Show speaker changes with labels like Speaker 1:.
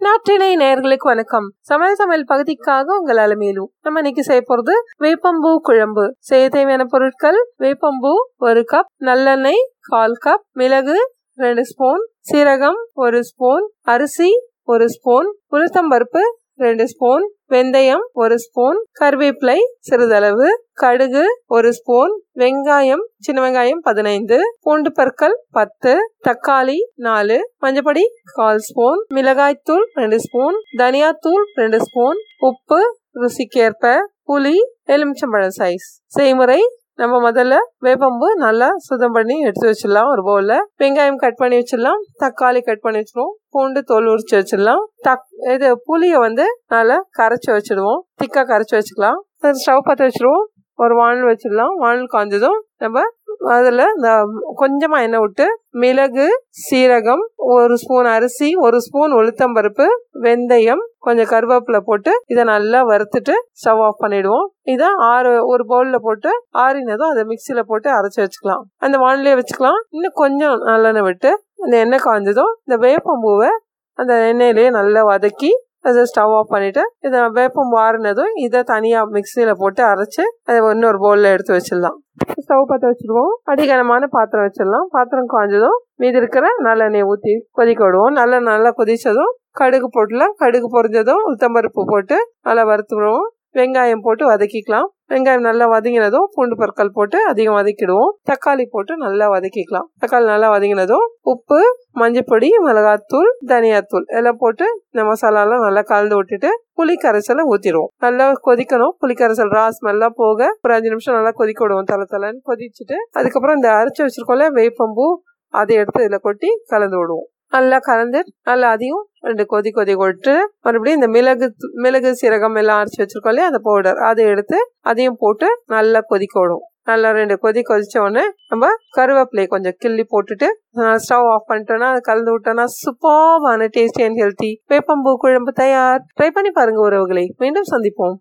Speaker 1: நாட்டினை நேர்களுக்கு வணக்கம். சமையல் சமையல் பகுதிக்காக உங்கள் அலமையிலும் நம்ம இன்னைக்கு செய்ய போறது வேப்பம்பூ குழம்பு. செய்ய தேவையான பொருட்கள் வேப்பம்பூ ஒரு கப் நல்லெண்ணெய் கால் கப் மிளகு ரெண்டு ஸ்பூன் சீரகம் ஒரு ஸ்பூன் அரிசி ஒரு ஸ்பூன் உளுத்தம்பருப்பு ரெண்டு ஸ்பூன் வெந்தயம் ஒரு ஸ்பூன் கருவேப்பிலை சிறிதளவு கடுகு ஒரு ஸ்பூன் வெங்காயம் சின்ன வெங்காயம் பதினைந்து பூண்டு பற்கள் பத்து தக்காளி நாலு மஞ்சப்பொடி கால் ஸ்பூன் மிளகாய்த்தூள் ரெண்டு ஸ்பூன் தனியாத்தூள் ரெண்டு ஸ்பூன் உப்பு ருசிக்கேற்ப புளி எலுமிச்சம்பழம் சைஸ் செய்முறை நம்ம முதல்ல வேப்பம்பு நல்லா சுத்தம் பண்ணி எடுத்து வச்சிடலாம். ஒரு பவுலில் வெங்காயம் கட் பண்ணி வச்சிடலாம். தக்காளி கட் பண்ணி வச்சிருவோம் பூண்டு தோல் உரிச்சு வச்சிடலாம். தக் இது புளியை வந்து நல்லா கரைச்சி வச்சிடுவோம். திக்கா கரைச்சி வச்சுக்கலாம். ஸ்டவ் பற்ற வச்சிருவோம் ஒரு வானல் வச்சிடலாம். வானல் காய்ஞ்சதும் நம்ம அதில் இந்த கொஞ்சமாக எண்ணெய் விட்டு மிளகு சீரகம் ஒரு ஸ்பூன் அரிசி ஒரு ஸ்பூன் உளுத்தம்பருப்பு வெந்தயம் கொஞ்சம் கருவேப்பிலை போட்டு இதை நல்லா வறுத்துட்டு ஸ்டவ் ஆஃப் பண்ணிடுவோம். இதை ஆறு ஒரு பவுலில் போட்டு ஆறினதும் அதை மிக்சியில் போட்டு அரைச்சி வச்சுக்கலாம். அந்த வானிலையை வச்சுக்கலாம். இன்னும் கொஞ்சம் நல்லெண்ணெய் விட்டு அந்த எண்ணெய் காய்ஞ்சதும் இந்த வேப்பம்பூவை அந்த எண்ணெயிலேயே நல்லா வதக்கி அதை ஸ்டவ் ஆஃப் பண்ணிவிட்டு இதை வேப்பம் வாரினதும் இதை தனியாக மிக்சியில் போட்டு அரைச்சி அதை இன்னொரு பவுலில் எடுத்து வச்சிடலாம். ஸ்டவ் பற்ற வச்சிருவோம். அடிகனமான பாத்திரம் வச்சிடலாம். பாத்திரம் காய்ஞ்சதும் மீதி இருக்கிற நல்லெண்ணெய் ஊற்றி கொதிக்க விடுவோம். நல்லா நல்லா கொதிச்சதும் கடுகு போட்டுலாம். கடுகு பொறிஞ்சதும் உளுத்தம்பருப்பு போட்டு நல்லா வறுத்துடுவோம் வெங்காயம் போட்டு வதக்கிக்கலாம். வெங்காயம் நல்லா வதங்கினதும் பூண்டு பற்கள் போட்டு அதிகம் வதக்கிடுவோம். தக்காளி போட்டு நல்லா வதக்கிக்கலாம். தக்காளி நல்லா வதங்கினதும் உப்பு மஞ்சப்பொடி மிளகாத்தூள் தனியாத்தூள் எல்லாம் போட்டு இந்த மசாலாலாம் நல்லா கலந்து விட்டுட்டு புளி கரைசலை ஊற்றிடுவோம் நல்லா கொதிக்கணும். புளி கரைசல் ரா ஸ்மெல்லாம் போக ஒரு அஞ்சு நிமிஷம் நல்லா கொதிக்க விடுவோம் தலை தலைன்னு கொதிச்சுட்டு அதுக்கப்புறம் இந்த அரைச்சி வச்சிருக்கோம்ல வேப்பம்பூ அதை எடுத்து இதில் கொட்டி கலந்து விடுவோம். நல்லா கலந்து நல்லா அதையும் ரெண்டு கொதி கொதி கொட்டு மறுபடியும் இந்த மிளகு மிளகு சீரகம் எல்லாம் அரைச்சி வச்சிருக்கோம் இல்லையா அந்த பவுடர் அதை எடுத்து அதையும் போட்டு நல்லா கொதிக்க விடும் நல்லா ரெண்டு கொதி கொதிச்ச உடனே நம்ம கருவேப்பிலையை கொஞ்சம் கிள்ளி போட்டுட்டு ஸ்டவ் ஆஃப் பண்ணிட்டோம்னா அது கலந்து விட்டோம்னா சூப்பர்வான டேஸ்டி அண்ட் ஹெல்த்தி வேப்பம்பூ குழம்பு தயார். ட்ரை பண்ணி பாருங்க உறவுகளை. மீண்டும் சந்திப்போம்.